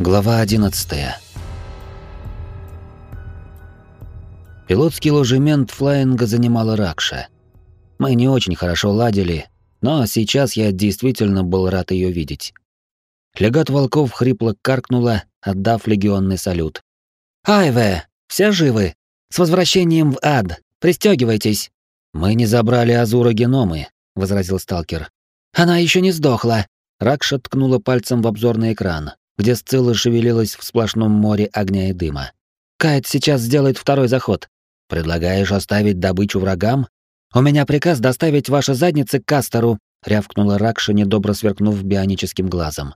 Глава 11. Пилотский ложемент флайинга занимала Ракша. Мы не очень хорошо ладили, но сейчас я действительно был рад ее видеть. Легат волков хрипло каркнула, отдав легионный салют. «Айве! Все живы! С возвращением в ад! Пристегивайтесь!» «Мы не забрали Азура геномы», — возразил сталкер. «Она еще не сдохла!» Ракша ткнула пальцем в обзорный экран где Сцилла шевелилась в сплошном море огня и дыма. «Кайт сейчас сделает второй заход. Предлагаешь оставить добычу врагам? У меня приказ доставить ваши задницы к Кастеру», — рявкнула Ракша, недобро сверкнув бионическим глазом.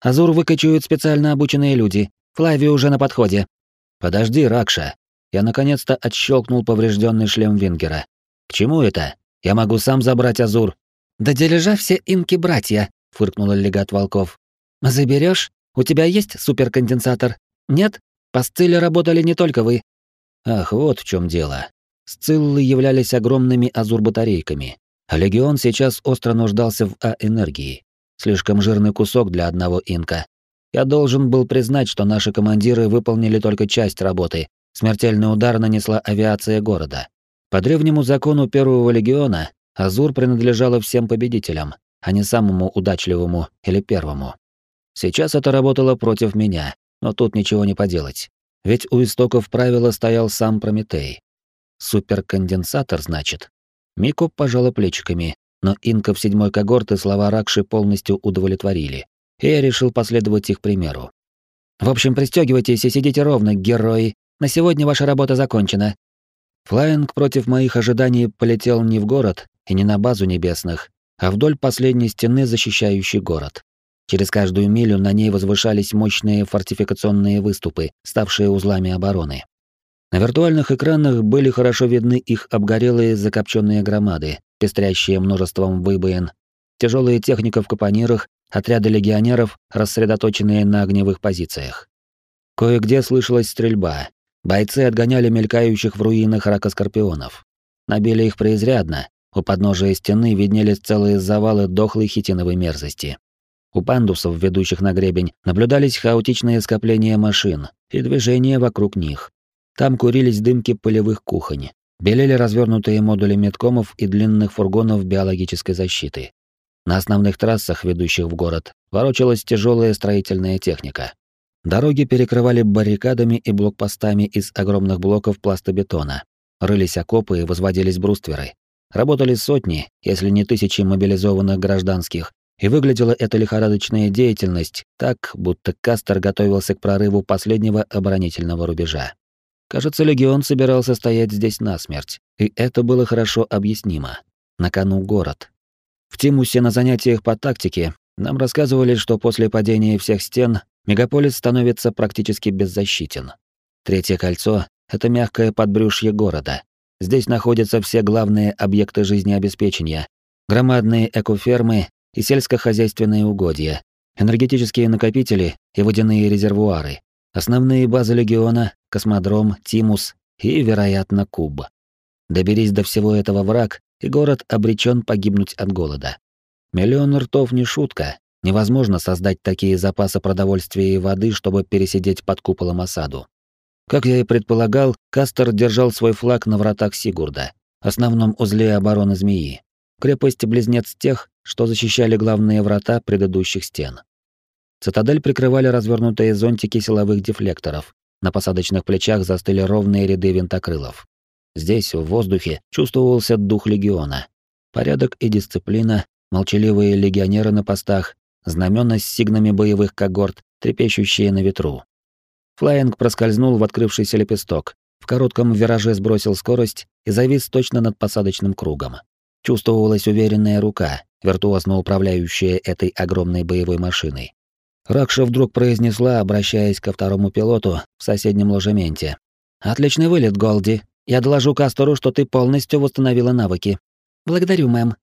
«Азур выкачивают специально обученные люди. Флави уже на подходе». «Подожди, Ракша». Я наконец-то отщелкнул поврежденный шлем Вингера. «К чему это? Я могу сам забрать Азур». «Да дележа все инки-братья», — фыркнула легат волков. «Заберешь? У тебя есть суперконденсатор? Нет? По Сцилле работали не только вы. Ах, вот в чем дело. Сциллы являлись огромными азур-батарейками, Легион сейчас остро нуждался в А-энергии. Слишком жирный кусок для одного инка. Я должен был признать, что наши командиры выполнили только часть работы. Смертельный удар нанесла авиация города. По древнему закону Первого Легиона Азур принадлежала всем победителям, а не самому удачливому или первому. Сейчас это работало против меня, но тут ничего не поделать. Ведь у истоков правила стоял сам Прометей. Суперконденсатор, значит. Мико пожала плечиками, но инков седьмой когорты слова Ракши полностью удовлетворили, и я решил последовать их примеру. В общем, пристегивайтесь и сидите ровно, герои. На сегодня ваша работа закончена. Флайинг против моих ожиданий полетел не в город и не на базу небесных, а вдоль последней стены, защищающей город. Через каждую милю на ней возвышались мощные фортификационные выступы, ставшие узлами обороны. На виртуальных экранах были хорошо видны их обгорелые закопченные громады, пестрящие множеством выбоин, тяжелая техника в капонирах, отряды легионеров, рассредоточенные на огневых позициях. Кое-где слышалась стрельба. Бойцы отгоняли мелькающих в руинах ракоскорпионов. Набили их преизрядно. У подножия стены виднелись целые завалы дохлой хитиновой мерзости. У пандусов, ведущих на гребень, наблюдались хаотичные скопления машин и движения вокруг них. Там курились дымки полевых кухонь, белели развернутые модули медкомов и длинных фургонов биологической защиты. На основных трассах, ведущих в город, ворочалась тяжелая строительная техника. Дороги перекрывали баррикадами и блокпостами из огромных блоков пластобетона. Рылись окопы и возводились брустверы. Работали сотни, если не тысячи мобилизованных гражданских, и выглядела эта лихорадочная деятельность так, будто Кастер готовился к прорыву последнего оборонительного рубежа. Кажется, легион собирался стоять здесь насмерть, и это было хорошо объяснимо. На кону город. В Тимусе на занятиях по тактике нам рассказывали, что после падения всех стен мегаполис становится практически беззащитен. Третье кольцо — это мягкое подбрюшье города. Здесь находятся все главные объекты жизнеобеспечения, громадные экофермы и сельскохозяйственные угодья, энергетические накопители и водяные резервуары, основные базы легиона, космодром, Тимус и, вероятно, Куб. Доберись до всего этого враг, и город обречен погибнуть от голода. Миллион ртов не шутка. Невозможно создать такие запасы продовольствия и воды, чтобы пересидеть под куполом осаду. Как я и предполагал, Кастер держал свой флаг на вратах Сигурда, основном узле обороны змеи. Крепость-близнец тех, что защищали главные врата предыдущих стен. Цитадель прикрывали развернутые зонтики силовых дефлекторов. На посадочных плечах застыли ровные ряды винтокрылов. Здесь, в воздухе, чувствовался дух легиона. Порядок и дисциплина, молчаливые легионеры на постах, знамена с сигнами боевых когорт, трепещущие на ветру. Флайинг проскользнул в открывшийся лепесток, в коротком вираже сбросил скорость и завис точно над посадочным кругом. Чувствовалась уверенная рука, виртуозно управляющая этой огромной боевой машиной. Ракша вдруг произнесла, обращаясь ко второму пилоту в соседнем ложементе. «Отличный вылет, Голди. Я доложу Кастору, что ты полностью восстановила навыки». «Благодарю, мэм».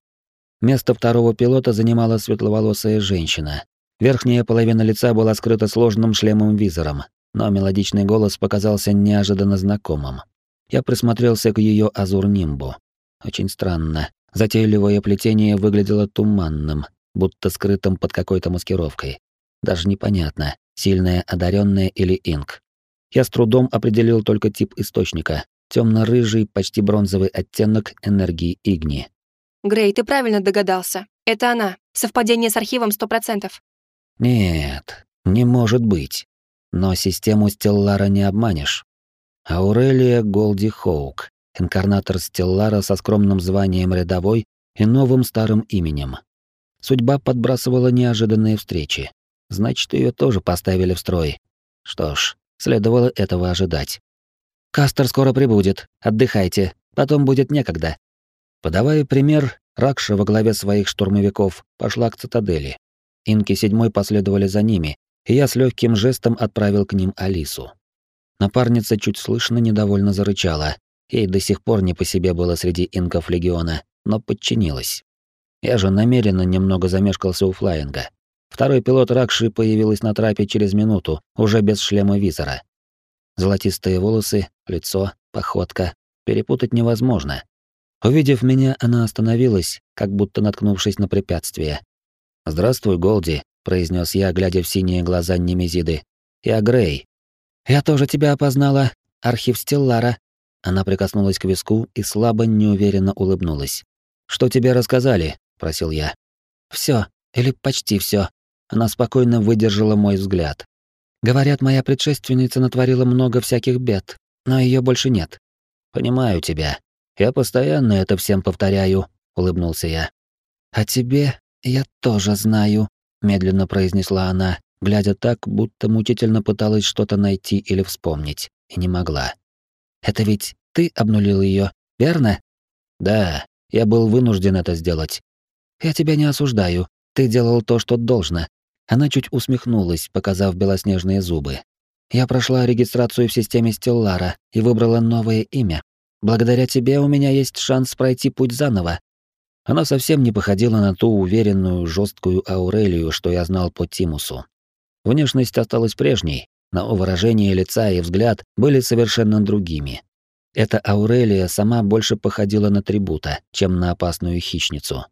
Место второго пилота занимала светловолосая женщина. Верхняя половина лица была скрыта сложным шлемом-визором, но мелодичный голос показался неожиданно знакомым. Я присмотрелся к ее азур-нимбу. Очень странно. Затейливое плетение выглядело туманным, будто скрытым под какой-то маскировкой. Даже непонятно, сильная, одаренная или инк. Я с трудом определил только тип источника. Темно-рыжий, почти бронзовый оттенок энергии Игни. Грей, ты правильно догадался. Это она. Совпадение с архивом сто процентов. Нет, не может быть. Но систему Стеллара не обманешь. Аурелия Голди Хоук, инкарнатор Стеллара со скромным званием рядовой и новым старым именем. Судьба подбрасывала неожиданные встречи. Значит, ее тоже поставили в строй. Что ж, следовало этого ожидать. «Кастер скоро прибудет. Отдыхайте. Потом будет некогда». Подавая пример, Ракша во главе своих штурмовиков пошла к цитадели. Инки седьмой последовали за ними, и я с легким жестом отправил к ним Алису. Напарница чуть слышно недовольно зарычала. Ей до сих пор не по себе было среди инков легиона, но подчинилась. Я же намеренно немного замешкался у флайинга. Второй пилот Ракши появилась на трапе через минуту, уже без шлема визора. Золотистые волосы, лицо, походка. Перепутать невозможно. Увидев меня, она остановилась, как будто наткнувшись на препятствие. «Здравствуй, Голди», — произнес я, глядя в синие глаза Немезиды. «Я Грей». «Я тоже тебя опознала. Архив Стеллара». Она прикоснулась к виску и слабо, неуверенно улыбнулась. «Что тебе рассказали?» спросил я. Все, или почти все. Она спокойно выдержала мой взгляд. Говорят, моя предшественница натворила много всяких бед, но ее больше нет. Понимаю тебя. Я постоянно это всем повторяю, улыбнулся я. А тебе я тоже знаю, медленно произнесла она, глядя так, будто мучительно пыталась что-то найти или вспомнить, и не могла. Это ведь ты обнулил ее, верно? Да, я был вынужден это сделать. Я тебя не осуждаю. Ты делал то, что должно. Она чуть усмехнулась, показав белоснежные зубы. Я прошла регистрацию в системе Стеллара и выбрала новое имя. Благодаря тебе у меня есть шанс пройти путь заново. Она совсем не походила на ту уверенную, жесткую Аурелию, что я знал по Тимусу. Внешность осталась прежней, но выражение лица и взгляд были совершенно другими. Эта Аурелия сама больше походила на трибута, чем на опасную хищницу.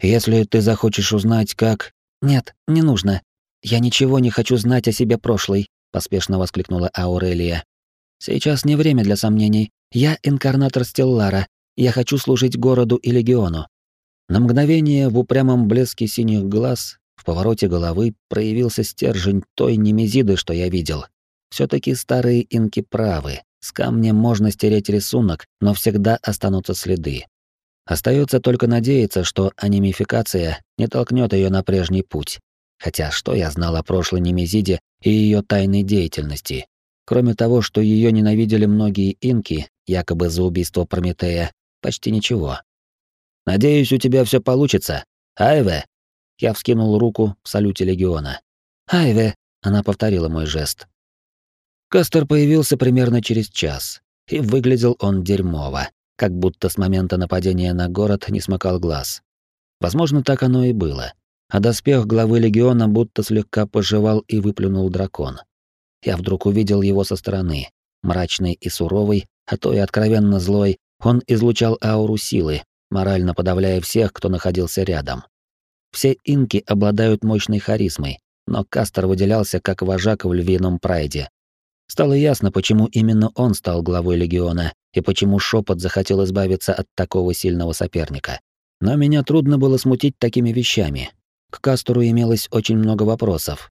Если ты захочешь узнать, как... Нет, не нужно. Я ничего не хочу знать о себе прошлой, поспешно воскликнула Аурелия. Сейчас не время для сомнений. Я инкарнатор Стеллара. Я хочу служить городу и легиону. На мгновение в упрямом блеске синих глаз, в повороте головы проявился стержень той немезиды, что я видел. все таки старые инки правы. С камнем можно стереть рисунок, но всегда останутся следы. Остается только надеяться, что анимификация не толкнет ее на прежний путь. Хотя что я знал о прошлой Немезиде и ее тайной деятельности? Кроме того, что ее ненавидели многие инки, якобы за убийство Прометея, почти ничего. «Надеюсь, у тебя все получится. Айве!» Я вскинул руку в салюте легиона. «Айве!» — она повторила мой жест. Кастер появился примерно через час, и выглядел он дерьмово как будто с момента нападения на город не смыкал глаз. Возможно, так оно и было. А доспех главы легиона будто слегка пожевал и выплюнул дракон. Я вдруг увидел его со стороны. Мрачный и суровый, а то и откровенно злой, он излучал ауру силы, морально подавляя всех, кто находился рядом. Все инки обладают мощной харизмой, но Кастер выделялся как вожак в львином прайде. Стало ясно, почему именно он стал главой легиона и почему шепот захотел избавиться от такого сильного соперника. Но меня трудно было смутить такими вещами. К Кастору имелось очень много вопросов.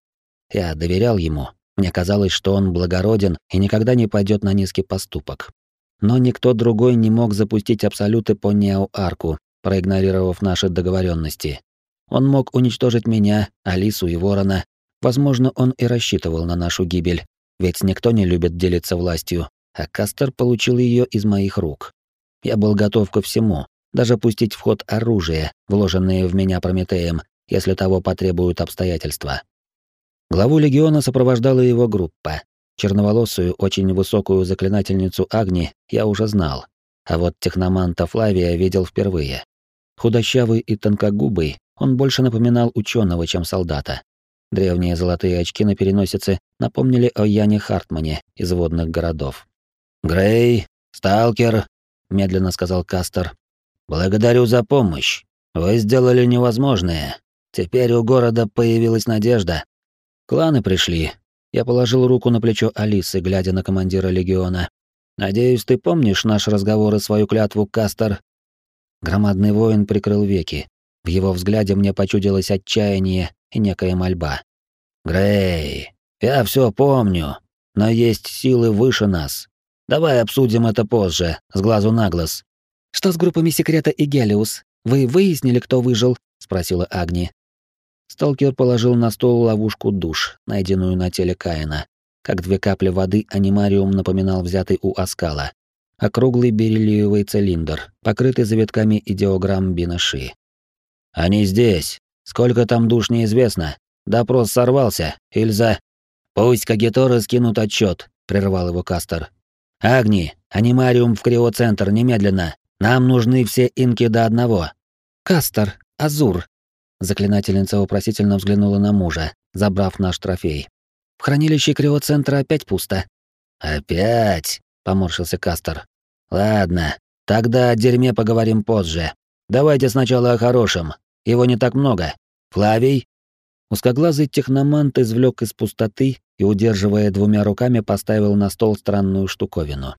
Я доверял ему. Мне казалось, что он благороден и никогда не пойдет на низкий поступок. Но никто другой не мог запустить абсолюты по Нео-Арку, проигнорировав наши договоренности. Он мог уничтожить меня, Алису и Ворона. Возможно, он и рассчитывал на нашу гибель, ведь никто не любит делиться властью, а Кастер получил ее из моих рук. Я был готов ко всему, даже пустить в ход оружие, вложенное в меня Прометеем, если того потребуют обстоятельства. Главу легиона сопровождала его группа. Черноволосую, очень высокую заклинательницу Агни я уже знал, а вот техноманта Флавия видел впервые. Худощавый и тонкогубый, он больше напоминал ученого, чем солдата. Древние золотые очки на переносице напомнили о Яне Хартмане из водных городов. «Грей, сталкер», — медленно сказал Кастер. «Благодарю за помощь. Вы сделали невозможное. Теперь у города появилась надежда». Кланы пришли. Я положил руку на плечо Алисы, глядя на командира легиона. Надеюсь, ты помнишь наш разговор и свою клятву, Кастер. Громадный воин прикрыл веки. В его взгляде мне почудилось отчаяние и некая мольба. Грей, я все помню, но есть силы выше нас. Давай обсудим это позже, с глазу на глаз. Что с группами Секрета и Гелиус? Вы выяснили, кто выжил? спросила Агни. Сталкер положил на стол ловушку душ, найденную на теле Каина. Как две капли воды анимариум напоминал взятый у Аскала. Округлый бериллиевый цилиндр, покрытый завитками идеограмм Бинаши. «Они здесь. Сколько там душ неизвестно. Допрос сорвался. Ильза...» «Пусть Кагиторы скинут отчет, прервал его Кастер. «Агни, анимариум в криоцентр немедленно. Нам нужны все инки до одного». «Кастер, Азур, Заклинательница вопросительно взглянула на мужа, забрав наш трофей. В хранилище криоцентра опять пусто. Опять, поморщился Кастер. Ладно, тогда о дерьме поговорим позже. Давайте сначала о хорошем. Его не так много. Флавий? Узкоглазый техномант извлек из пустоты и, удерживая двумя руками, поставил на стол странную штуковину.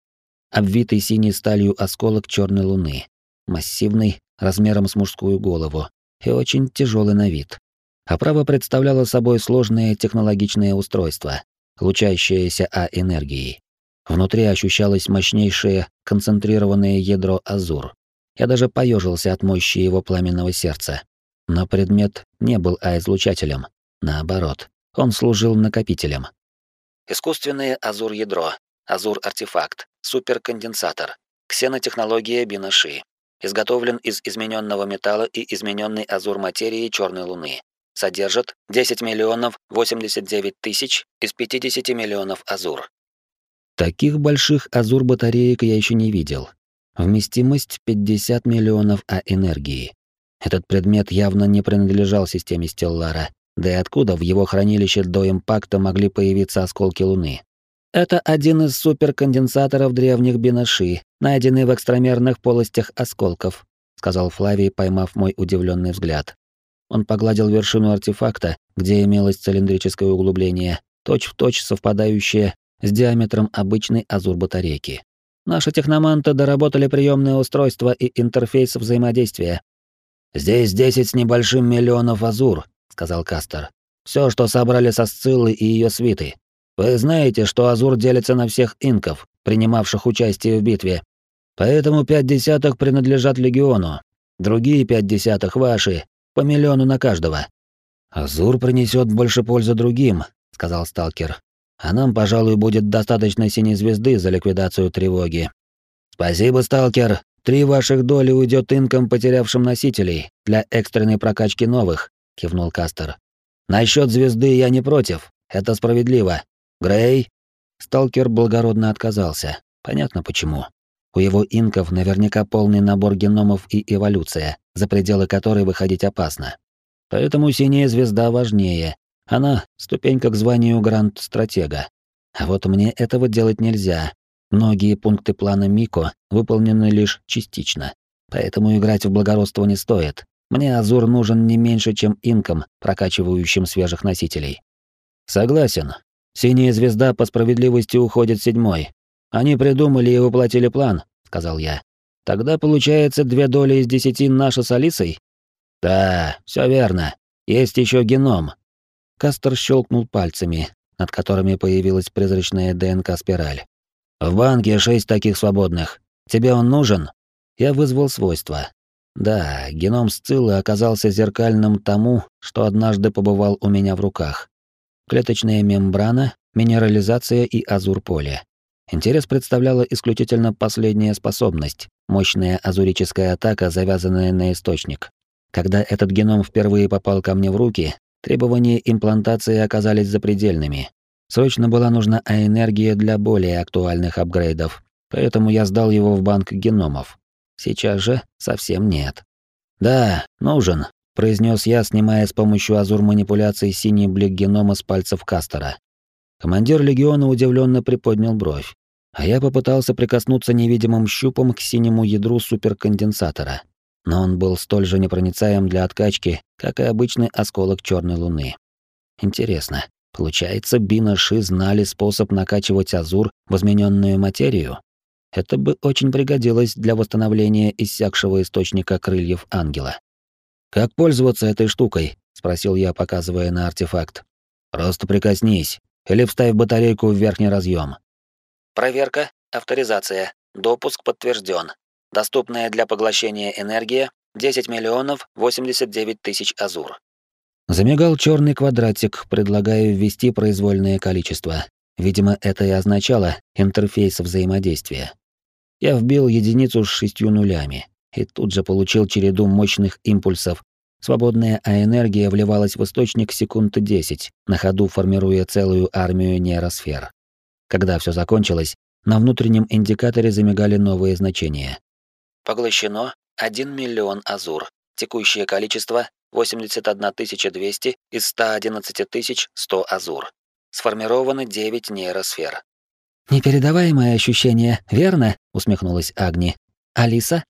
Обвитый синей сталью осколок черной луны. Массивный, размером с мужскую голову, и очень тяжелый на вид. Оправа представляла собой сложное технологичное устройство, лучащееся А-энергией. Внутри ощущалось мощнейшее концентрированное ядро Азур. Я даже поежился от мощи его пламенного сердца. Но предмет не был А-излучателем. Наоборот, он служил накопителем. Искусственное Азур-ядро, Азур-артефакт, суперконденсатор, ксенотехнология Бинаши, изготовлен из измененного металла и измененной азур материи черной луны. Содержит 10 миллионов 89 тысяч из 50 миллионов азур. Таких больших азур батареек я еще не видел. Вместимость 50 миллионов А энергии. Этот предмет явно не принадлежал системе Стеллара. Да и откуда в его хранилище до импакта могли появиться осколки Луны? Это один из суперконденсаторов древних бинаши, найденный в экстрамерных полостях осколков, сказал Флавий, поймав мой удивленный взгляд. Он погладил вершину артефакта, где имелось цилиндрическое углубление, точь-в-точь точь совпадающее с диаметром обычной азур-батарейки. Наши техноманты доработали приемное устройство и интерфейс взаимодействия. «Здесь десять с небольшим миллионов азур», — сказал Кастер. Все, что собрали со Сциллы и ее свиты. Вы знаете, что Азур делится на всех инков, принимавших участие в битве. Поэтому пять десятых принадлежат легиону. Другие пять десятых ваши, по миллиону на каждого. Азур принесет больше пользы другим, сказал сталкер. А нам, пожалуй, будет достаточно синей звезды за ликвидацию тревоги. Спасибо, сталкер. Три ваших доли уйдет инкам, потерявшим носителей, для экстренной прокачки новых, кивнул Кастер. Насчет звезды я не против. Это справедливо. Грей? Сталкер благородно отказался. Понятно почему. У его инков наверняка полный набор геномов и эволюция, за пределы которой выходить опасно. Поэтому синяя звезда важнее. Она — ступенька к званию гранд-стратега. А вот мне этого делать нельзя. Многие пункты плана Мико выполнены лишь частично. Поэтому играть в благородство не стоит. Мне Азур нужен не меньше, чем инкам, прокачивающим свежих носителей. Согласен, Синяя звезда по справедливости уходит седьмой. Они придумали и воплотили план, сказал я. Тогда получается две доли из десяти наша с Алисой? Да, все верно. Есть еще геном. Кастер щелкнул пальцами, над которыми появилась призрачная ДНК-спираль. В банке шесть таких свободных. Тебе он нужен? Я вызвал свойства. Да, геном Сциллы оказался зеркальным тому, что однажды побывал у меня в руках клеточная мембрана, минерализация и азур-поле. Интерес представляла исключительно последняя способность — мощная азурическая атака, завязанная на источник. Когда этот геном впервые попал ко мне в руки, требования имплантации оказались запредельными. Срочно была нужна энергия для более актуальных апгрейдов, поэтому я сдал его в банк геномов. Сейчас же совсем нет. Да, нужен, произнес я, снимая с помощью азур манипуляций синий блик генома с пальцев Кастера. Командир легиона удивленно приподнял бровь, а я попытался прикоснуться невидимым щупом к синему ядру суперконденсатора. Но он был столь же непроницаем для откачки, как и обычный осколок черной луны. Интересно, Получается, Бинаши знали способ накачивать Азур в измененную материю? Это бы очень пригодилось для восстановления иссякшего источника крыльев ангела. «Как пользоваться этой штукой?» — спросил я, показывая на артефакт. «Просто прикоснись. Или вставь батарейку в верхний разъем. Проверка, авторизация, допуск подтвержден. Доступная для поглощения энергия 10 миллионов 89 тысяч азур. Замигал черный квадратик, предлагая ввести произвольное количество. Видимо, это и означало интерфейс взаимодействия. Я вбил единицу с шестью нулями и тут же получил череду мощных импульсов. Свободная А-энергия вливалась в источник секунд 10, на ходу формируя целую армию нейросфер. Когда все закончилось, на внутреннем индикаторе замигали новые значения. Поглощено 1 миллион азур. Текущее количество 81 200 из 111 100 азур. Сформировано 9 нейросфер. «Непередаваемое ощущение, верно?» — усмехнулась Агни. «Алиса?»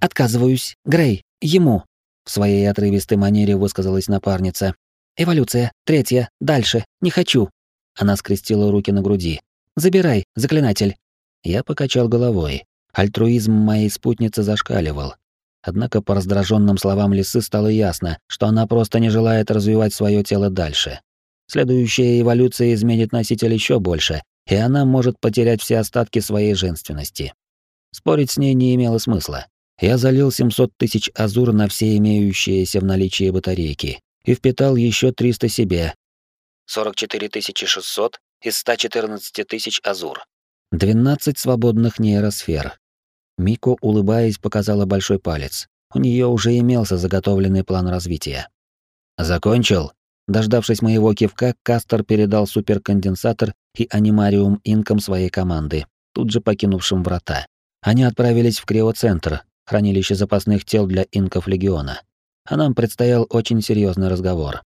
«Отказываюсь. Грей. Ему». В своей отрывистой манере высказалась напарница. «Эволюция. Третья. Дальше. Не хочу». Она скрестила руки на груди. «Забирай, заклинатель». Я покачал головой. Альтруизм моей спутницы зашкаливал. Однако по раздраженным словам лисы стало ясно, что она просто не желает развивать свое тело дальше. Следующая эволюция изменит носитель еще больше, и она может потерять все остатки своей женственности. Спорить с ней не имело смысла. Я залил 700 тысяч азур на все имеющиеся в наличии батарейки и впитал еще 300 себе. 44 600 из 114 тысяч азур. 12 свободных нейросфер. Мико, улыбаясь, показала большой палец. У нее уже имелся заготовленный план развития. «Закончил?» Дождавшись моего кивка, Кастер передал суперконденсатор и анимариум инкам своей команды, тут же покинувшим врата. Они отправились в криоцентр, хранилище запасных тел для инков Легиона. А нам предстоял очень серьезный разговор.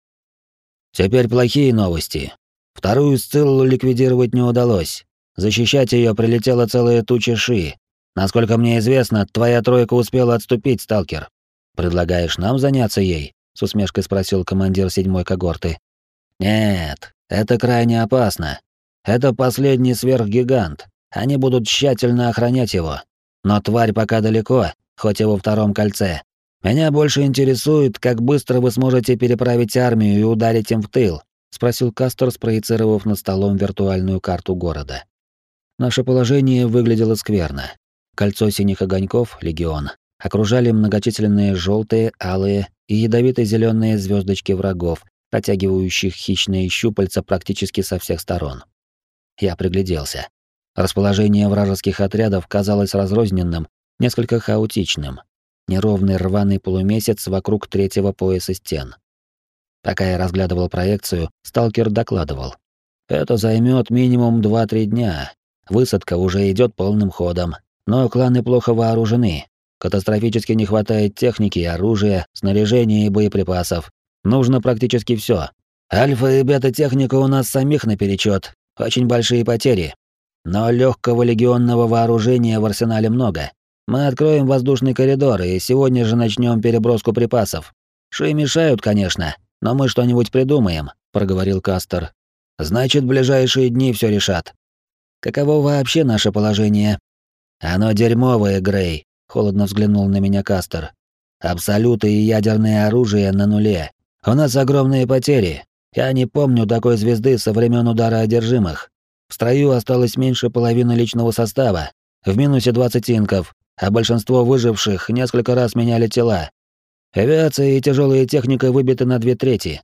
«Теперь плохие новости. Вторую сциллу ликвидировать не удалось. Защищать ее прилетела целая туча ши. Насколько мне известно, твоя тройка успела отступить, сталкер. Предлагаешь нам заняться ей? с усмешкой спросил командир седьмой когорты. Нет, это крайне опасно. Это последний сверхгигант. Они будут тщательно охранять его. Но тварь пока далеко, хоть и во втором кольце. Меня больше интересует, как быстро вы сможете переправить армию и ударить им в тыл, спросил Кастер, спроецировав над столом виртуальную карту города. Наше положение выглядело скверно. Кольцо синих огоньков, легион, окружали многочисленные желтые, алые и ядовито-зеленые звездочки врагов, протягивающих хищные щупальца практически со всех сторон. Я пригляделся. Расположение вражеских отрядов казалось разрозненным, несколько хаотичным. Неровный рваный полумесяц вокруг третьего пояса стен. Пока я разглядывал проекцию, сталкер докладывал. Это займет минимум 2-3 дня. Высадка уже идет полным ходом, но кланы плохо вооружены, Катастрофически не хватает техники, оружия, снаряжения и боеприпасов. Нужно практически все. Альфа и бета-техника у нас самих наперечет. Очень большие потери. Но легкого легионного вооружения в арсенале много. Мы откроем воздушный коридор и сегодня же начнем переброску припасов. Ши мешают, конечно, но мы что-нибудь придумаем, проговорил Кастер. Значит, ближайшие дни все решат. Каково вообще наше положение? Оно дерьмовое, Грей, холодно взглянул на меня Кастер. Абсолюты и ядерное оружие на нуле. У нас огромные потери. Я не помню такой звезды со времен удара одержимых. В строю осталось меньше половины личного состава. В минусе 20 инков, а большинство выживших несколько раз меняли тела. Авиация и тяжелая техника выбиты на две трети.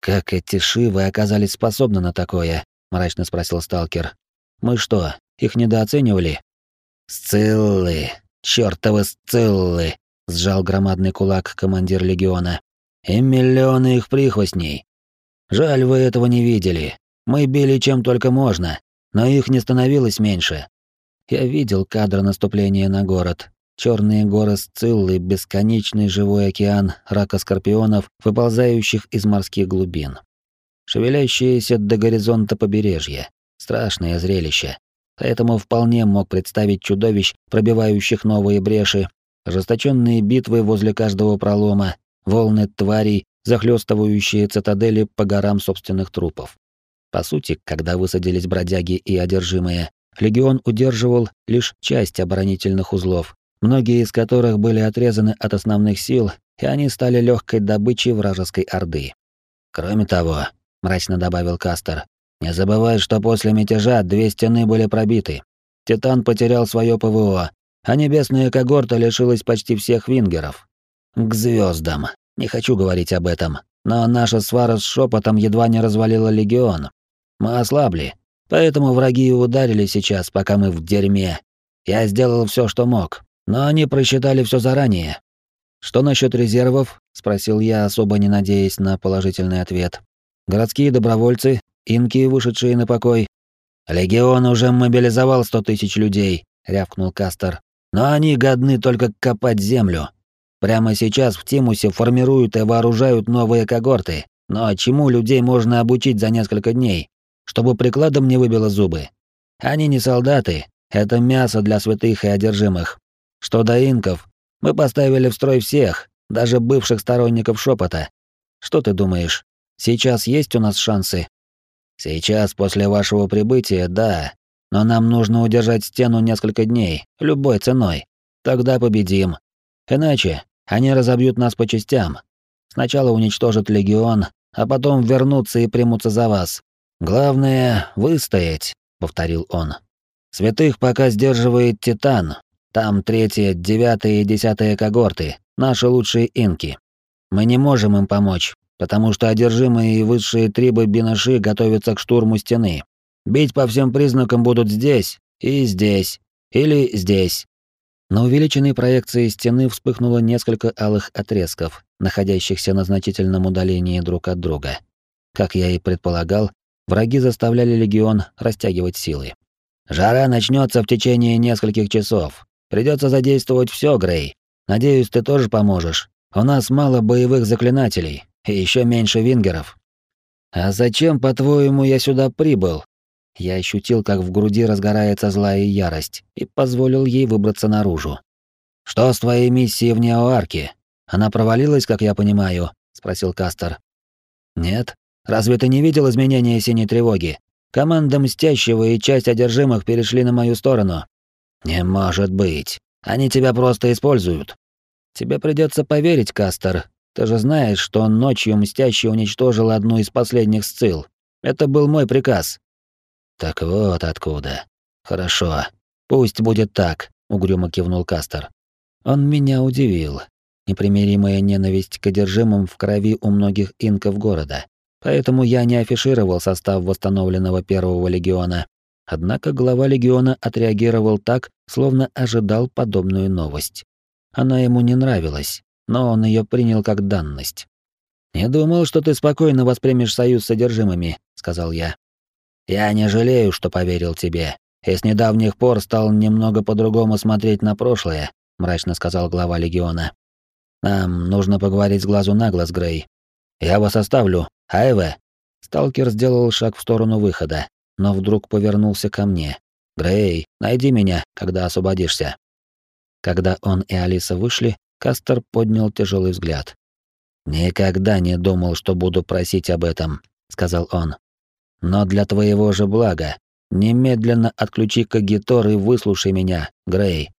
Как эти шивы оказались способны на такое? мрачно спросил сталкер. Мы что, их недооценивали? Сциллы, Чёртовы сциллы!» — сжал громадный кулак командир легиона. «И миллионы их прихвостней. Жаль, вы этого не видели. Мы били чем только можно, но их не становилось меньше. Я видел кадр наступления на город. Черные горы Сциллы, бесконечный живой океан рака-скорпионов, выползающих из морских глубин. Шевелящиеся до горизонта побережья. Страшное зрелище поэтому вполне мог представить чудовищ, пробивающих новые бреши, ожесточенные битвы возле каждого пролома, волны тварей, захлестывающие цитадели по горам собственных трупов. По сути, когда высадились бродяги и одержимые, легион удерживал лишь часть оборонительных узлов, многие из которых были отрезаны от основных сил, и они стали легкой добычей вражеской орды. Кроме того, мрачно добавил Кастер, не забывай, что после мятежа две стены были пробиты. Титан потерял свое ПВО, а небесная когорта лишилась почти всех вингеров. К звездам. Не хочу говорить об этом, но наша свара с шепотом едва не развалила легион. Мы ослабли, поэтому враги и ударили сейчас, пока мы в дерьме. Я сделал все, что мог, но они просчитали все заранее. Что насчет резервов? спросил я, особо не надеясь на положительный ответ. Городские добровольцы, инки, вышедшие на покой. Легион уже мобилизовал сто тысяч людей, рявкнул Кастер. Но они годны только копать землю. Прямо сейчас в Тимусе формируют и вооружают новые когорты. Но чему людей можно обучить за несколько дней, чтобы прикладом не выбило зубы? Они не солдаты, это мясо для святых и одержимых. Что до инков, мы поставили в строй всех, даже бывших сторонников шепота. Что ты думаешь, сейчас есть у нас шансы? Сейчас, после вашего прибытия, да, но нам нужно удержать стену несколько дней, любой ценой. Тогда победим. Иначе они разобьют нас по частям. Сначала уничтожат легион, а потом вернутся и примутся за вас. Главное — выстоять, — повторил он. Святых пока сдерживает Титан. Там третья, девятая и десятая когорты, наши лучшие инки. Мы не можем им помочь, потому что одержимые и высшие трибы Бинаши готовятся к штурму стены. Бить по всем признакам будут здесь и здесь, или здесь. На увеличенной проекции стены вспыхнуло несколько алых отрезков, находящихся на значительном удалении друг от друга. Как я и предполагал, враги заставляли легион растягивать силы. Жара начнется в течение нескольких часов. Придется задействовать все, Грей. Надеюсь, ты тоже поможешь. У нас мало боевых заклинателей и еще меньше вингеров. А зачем, по-твоему, я сюда прибыл? Я ощутил, как в груди разгорается злая ярость, и позволил ей выбраться наружу. «Что с твоей миссией в Неоарке? Она провалилась, как я понимаю?» — спросил Кастер. «Нет. Разве ты не видел изменения синей тревоги? Команда Мстящего и часть одержимых перешли на мою сторону». «Не может быть. Они тебя просто используют». «Тебе придется поверить, Кастер. Ты же знаешь, что ночью Мстящий уничтожил одну из последних сцил. Это был мой приказ. Так вот откуда. Хорошо. Пусть будет так, угрюмо кивнул Кастер. Он меня удивил. Непримиримая ненависть к одержимым в крови у многих инков города. Поэтому я не афишировал состав восстановленного первого легиона. Однако глава легиона отреагировал так, словно ожидал подобную новость. Она ему не нравилась, но он ее принял как данность. «Не думал, что ты спокойно воспримешь союз с содержимыми», — сказал я. Я не жалею, что поверил тебе. И с недавних пор стал немного по-другому смотреть на прошлое, мрачно сказал глава легиона. Нам нужно поговорить с глазу на глаз, Грей. Я вас оставлю. Айве. Сталкер сделал шаг в сторону выхода, но вдруг повернулся ко мне. Грей, найди меня, когда освободишься. Когда он и Алиса вышли, Кастер поднял тяжелый взгляд. Никогда не думал, что буду просить об этом, сказал он. Но для твоего же блага, немедленно отключи Кагитор и выслушай меня, Грей.